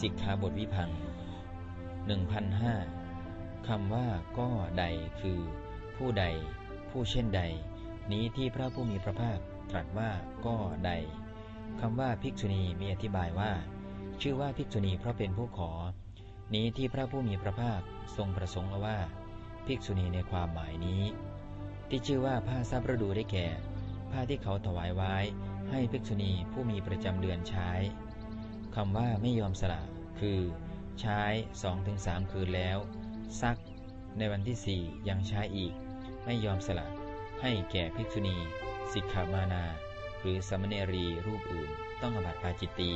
สิกขาบทวิพังค์1005คำว่าก็ใดคือ ผู้ใด ผู้เช่นใด นี้ที่พระผู้มีพระภาคตรัสว่าก็ใดคำว่าภิกษุณีมีอธิบายว่า ชื่อว่าภิกษุณีเพราะเป็นผู้ขอ นี้ที่พระผู้มีพระภาคทรงประสงค์ว่า ภิกษุณีในความหมายนี้ ที่ชื่อว่าผ้าซับฤดูได้แก่ ผ้าที่เขาถวายไว้ ให้ภิกษุณีผู้มีประจำเดือนใช้ คำว่าไม่ยอมสละคือ ใช้ 2-3 คืนแล้ว ซักในวันที่ 4 ยังใช้อีก ไม่ยอมสละ ให้แก่ภิกษุณี สิกขามานา หรือสมเนรีรูปอื่นต้องอบัติปาจิตตี